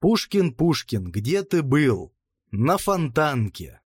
«Пушкин, Пушкин, где ты был?» «На фонтанке».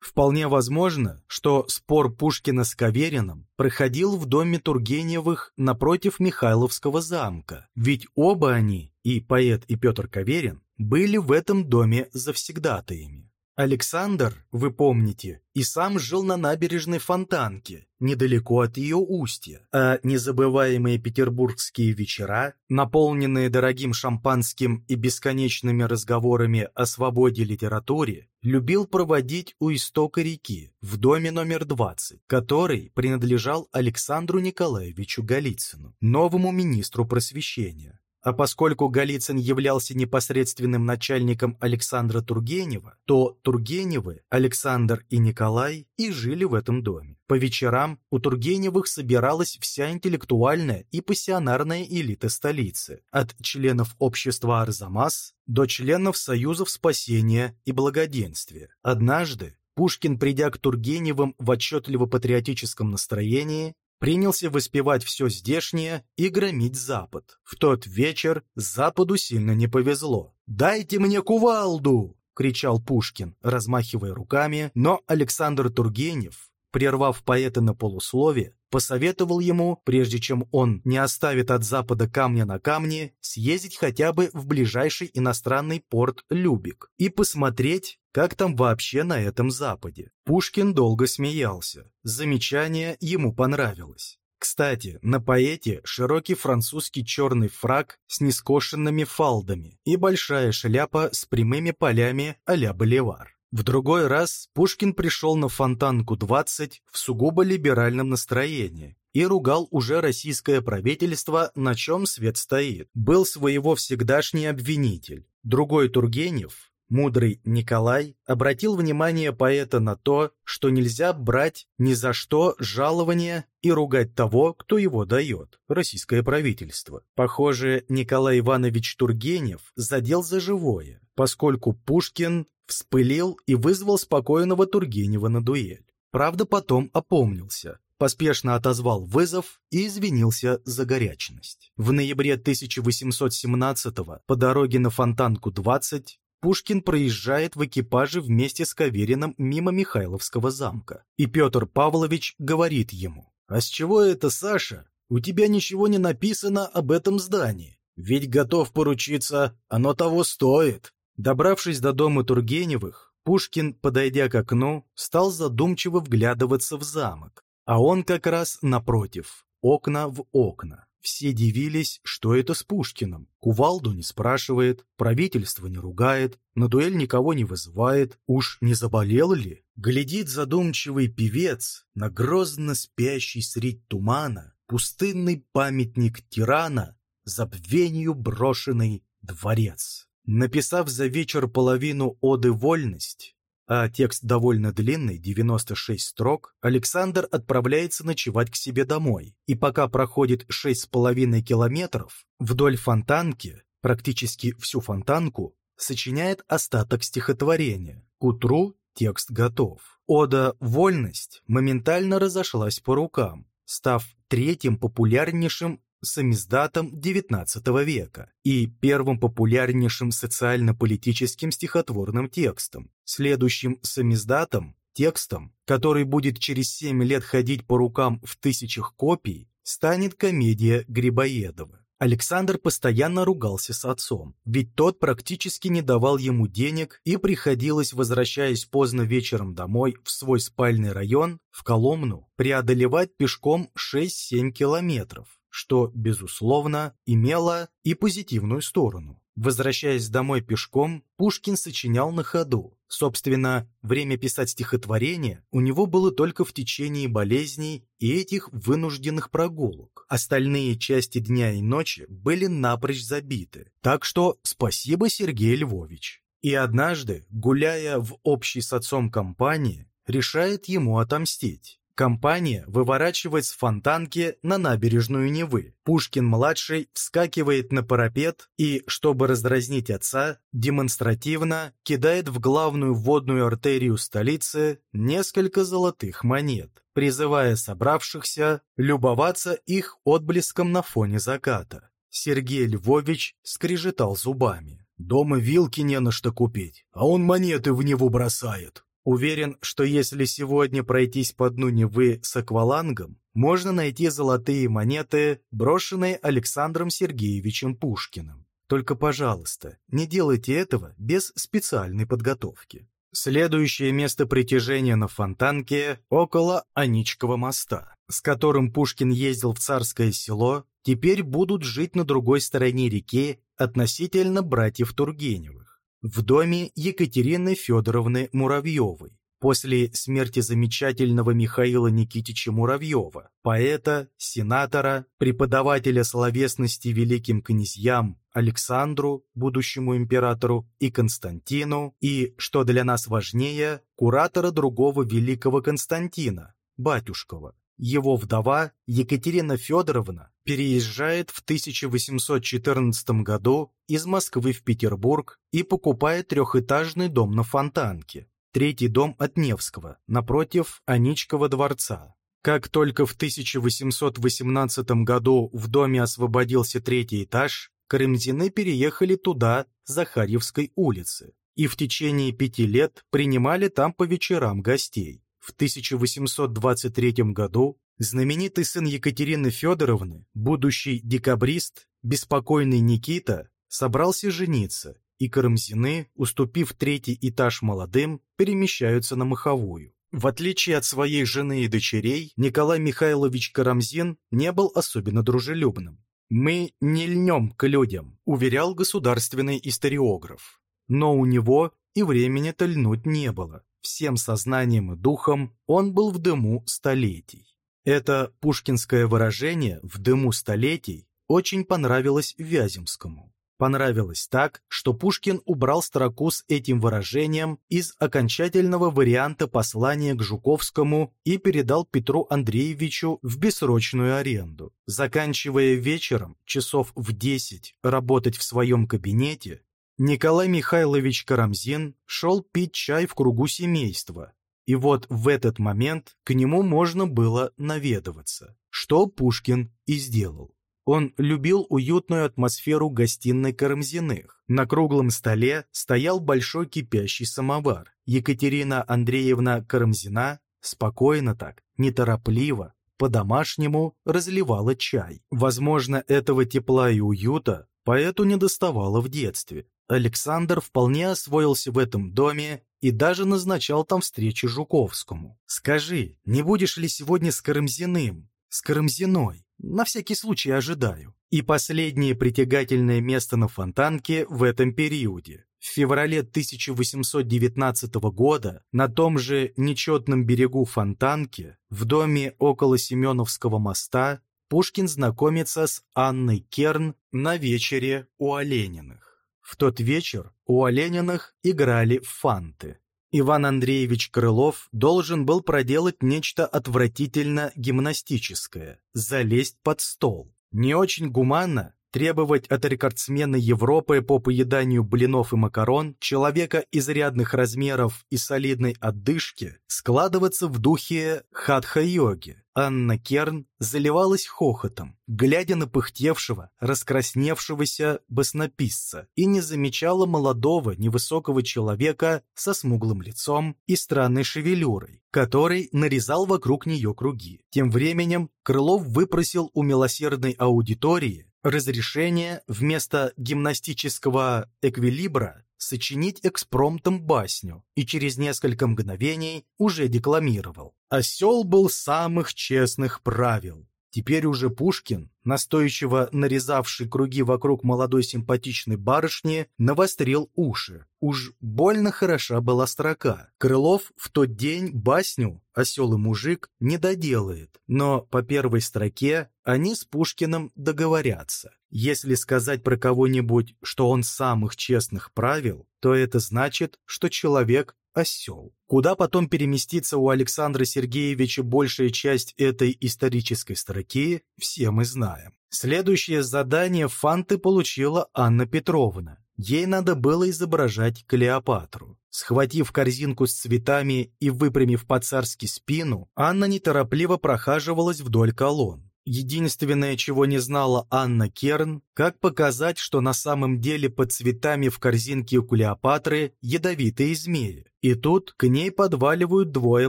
Вполне возможно, что спор Пушкина с Кавериным проходил в доме Тургеневых напротив Михайловского замка, ведь оба они, и поэт, и Петр Каверин, были в этом доме завсегдатаями. Александр, вы помните, и сам жил на набережной Фонтанке, недалеко от ее устья, а незабываемые петербургские вечера, наполненные дорогим шампанским и бесконечными разговорами о свободе литературе, любил проводить у истока реки, в доме номер 20, который принадлежал Александру Николаевичу Голицыну, новому министру просвещения. А поскольку Голицын являлся непосредственным начальником Александра Тургенева, то Тургеневы, Александр и Николай и жили в этом доме. По вечерам у Тургеневых собиралась вся интеллектуальная и пассионарная элита столицы, от членов общества Арзамас до членов Союзов спасения и благоденствия. Однажды Пушкин, придя к Тургеневым в отчетливо-патриотическом настроении, принялся воспевать все здешнее и громить Запад. В тот вечер Западу сильно не повезло. «Дайте мне кувалду!» — кричал Пушкин, размахивая руками, но Александр Тургенев, прервав поэта на полуслове, посоветовал ему, прежде чем он не оставит от Запада камня на камне, съездить хотя бы в ближайший иностранный порт Любик и посмотреть, как там вообще на этом Западе. Пушкин долго смеялся. Замечание ему понравилось. Кстати, на поэте широкий французский черный фраг с нескошенными фалдами и большая шляпа с прямыми полями а-ля Боливар. В другой раз Пушкин пришел на Фонтанку-20 в сугубо либеральном настроении и ругал уже российское правительство, на чем свет стоит. Был своего всегдашний обвинитель. Другой Тургенев, мудрый Николай, обратил внимание поэта на то, что нельзя брать ни за что жалование и ругать того, кто его дает, российское правительство. Похоже, Николай Иванович Тургенев задел за живое, поскольку Пушкин вспылил и вызвал спокойного Тургенева на дуэль. Правда, потом опомнился, поспешно отозвал вызов и извинился за горячность. В ноябре 1817-го по дороге на Фонтанку 20 Пушкин проезжает в экипаже вместе с Кавериным мимо Михайловского замка, и Петр Павлович говорит ему, «А с чего это, Саша? У тебя ничего не написано об этом здании. Ведь готов поручиться, оно того стоит». Добравшись до дома Тургеневых, Пушкин, подойдя к окну, стал задумчиво вглядываться в замок, а он как раз напротив, окна в окна. Все дивились, что это с Пушкиным. Кувалду не спрашивает, правительство не ругает, на дуэль никого не вызывает. Уж не заболел ли? Глядит задумчивый певец на грозно спящий средь тумана пустынный памятник тирана, забвению брошенный дворец. Написав за вечер половину оды «Вольность», а текст довольно длинный, 96 строк, Александр отправляется ночевать к себе домой. И пока проходит 6,5 километров, вдоль фонтанки, практически всю фонтанку, сочиняет остаток стихотворения. К утру текст готов. Ода «Вольность» моментально разошлась по рукам, став третьим популярнейшим самиздатом XIX века и первым популярнейшим социально-политическим стихотворным текстом, следующим самиздатом, текстом, который будет через семь лет ходить по рукам в тысячах копий, станет комедия Грибоедова. Александр постоянно ругался с отцом, ведь тот практически не давал ему денег и приходилось, возвращаясь поздно вечером домой в свой спальный район, в Коломну, преодолевать пешком 6-7 километров что, безусловно, имело и позитивную сторону. Возвращаясь домой пешком, Пушкин сочинял на ходу. Собственно, время писать стихотворение у него было только в течение болезней и этих вынужденных прогулок. Остальные части дня и ночи были напрочь забиты. Так что спасибо, Сергей Львович. И однажды, гуляя в общей с отцом компании, решает ему отомстить. Компания выворачивает с фонтанки на набережную Невы. Пушкин-младший вскакивает на парапет и, чтобы раздразнить отца, демонстративно кидает в главную водную артерию столицы несколько золотых монет, призывая собравшихся любоваться их отблеском на фоне заката. Сергей Львович скрежетал зубами. «Дома вилки не на что купить, а он монеты в него бросает». Уверен, что если сегодня пройтись по дну Невы с аквалангом, можно найти золотые монеты, брошенные Александром Сергеевичем Пушкиным. Только, пожалуйста, не делайте этого без специальной подготовки. Следующее место притяжения на Фонтанке около Аничкова моста, с которым Пушкин ездил в Царское село, теперь будут жить на другой стороне реки относительно братьев Тургеневых, в доме Екатерины Федоровны Муравьевой, после смерти замечательного Михаила Никитича Муравьева, поэта, сенатора, преподавателя словесности великим князьям Александру, будущему императору, и Константину, и, что для нас важнее, куратора другого великого Константина, батюшкова. Его вдова Екатерина Федоровна переезжает в 1814 году из Москвы в Петербург и покупает трехэтажный дом на Фонтанке, третий дом от Невского, напротив Аничкова дворца. Как только в 1818 году в доме освободился третий этаж, Карамзины переехали туда, Захарьевской улицы, и в течение пяти лет принимали там по вечерам гостей. В 1823 году знаменитый сын Екатерины Федоровны, будущий декабрист, беспокойный Никита, собрался жениться и Карамзины, уступив третий этаж молодым, перемещаются на Маховую. В отличие от своей жены и дочерей, Николай Михайлович Карамзин не был особенно дружелюбным. «Мы не льнем к людям», — уверял государственный историограф. Но у него и времени-то льнуть не было. Всем сознанием и духом он был в дыму столетий. Это пушкинское выражение «в дыму столетий» очень понравилось Вяземскому понравилось так, что Пушкин убрал строку с этим выражением из окончательного варианта послания к Жуковскому и передал Петру Андреевичу в бессрочную аренду. Заканчивая вечером, часов в 10, работать в своем кабинете, Николай Михайлович Карамзин шел пить чай в кругу семейства. И вот в этот момент к нему можно было наведываться, что Пушкин и сделал. Он любил уютную атмосферу гостиной Карамзиных. На круглом столе стоял большой кипящий самовар. Екатерина Андреевна Карамзина спокойно так, неторопливо, по-домашнему разливала чай. Возможно, этого тепла и уюта поэту не доставало в детстве. Александр вполне освоился в этом доме и даже назначал там встречи Жуковскому. «Скажи, не будешь ли сегодня с Карамзиным, с Карамзиной?» На всякий случай ожидаю. И последнее притягательное место на Фонтанке в этом периоде. В феврале 1819 года на том же нечетном берегу Фонтанки, в доме около Семеновского моста, Пушкин знакомится с Анной Керн на вечере у Олениных. В тот вечер у Олениных играли фанты. Иван Андреевич Крылов должен был проделать нечто отвратительно гимнастическое – залезть под стол. Не очень гуманно требовать от рекордсмена Европы по поеданию блинов и макарон, человека изрядных размеров и солидной отдышки, складываться в духе хатха-йоги. Анна Керн заливалась хохотом, глядя на пыхтевшего, раскрасневшегося баснописца, и не замечала молодого, невысокого человека со смуглым лицом и странной шевелюрой, который нарезал вокруг нее круги. Тем временем Крылов выпросил у милосердной аудитории разрешение вместо гимнастического эквилибра сочинить экспромтом басню и через несколько мгновений уже декламировал. Осел был самых честных правил. Теперь уже Пушкин, настойчиво нарезавший круги вокруг молодой симпатичной барышни, навострил уши. Уж больно хороша была строка. Крылов в тот день басню «Осел и мужик» не доделает, но по первой строке они с Пушкиным договорятся. Если сказать про кого-нибудь, что он самых честных правил, то это значит, что человек осел. Куда потом переместится у Александра Сергеевича большая часть этой исторической строки, все мы знаем. Следующее задание Фанты получила Анна Петровна. Ей надо было изображать Клеопатру. Схватив корзинку с цветами и выпрямив по-царски спину, Анна неторопливо прохаживалась вдоль колонн. Единственное, чего не знала Анна Керн, как показать, что на самом деле под цветами в корзинке у Клеопатры ядовитые змеи. И тут к ней подваливают двое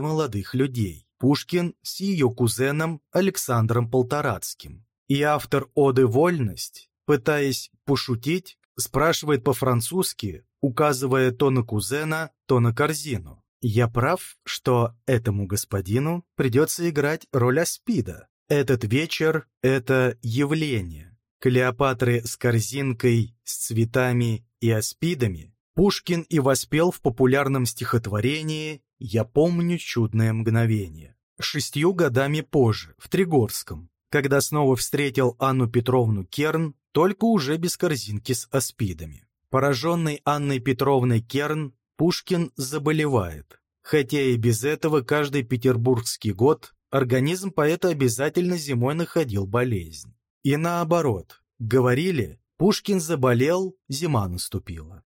молодых людей. Пушкин с ее кузеном Александром Полторацким. И автор «Оды вольность», пытаясь пошутить, спрашивает по-французски, указывая то на кузена, то на корзину. Я прав, что этому господину придется играть роль аспида, этот вечер — это явление. Клеопатры с корзинкой, с цветами и аспидами Пушкин и воспел в популярном стихотворении «Я помню чудное мгновение». Шестью годами позже, в Тригорском, когда снова встретил Анну Петровну Керн, только уже без корзинки с аспидами. Пораженный Анной Петровной Керн, Пушкин заболевает, хотя и без этого каждый петербургский год организм поэта обязательно зимой находил болезнь. И наоборот, говорили, Пушкин заболел, зима наступила.